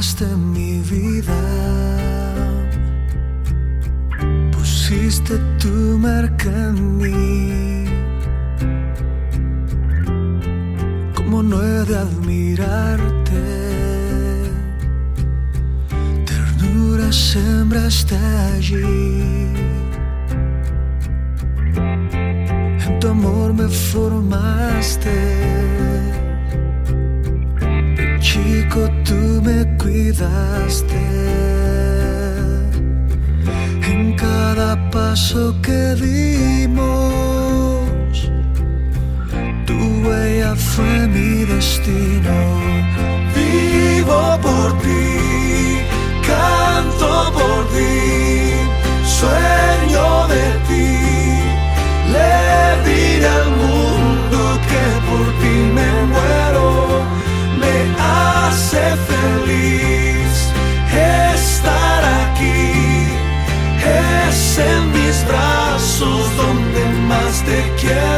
cambiaste mi vida. Pusiste tu marca en mí. ¿Cómo no he de admirarte? Ternura sembraste allí. En tu amor me formaste. Chico tú cuidaste. En cada paso que dimos, tu huella fue mi destino. Vivo por ti. te quiero.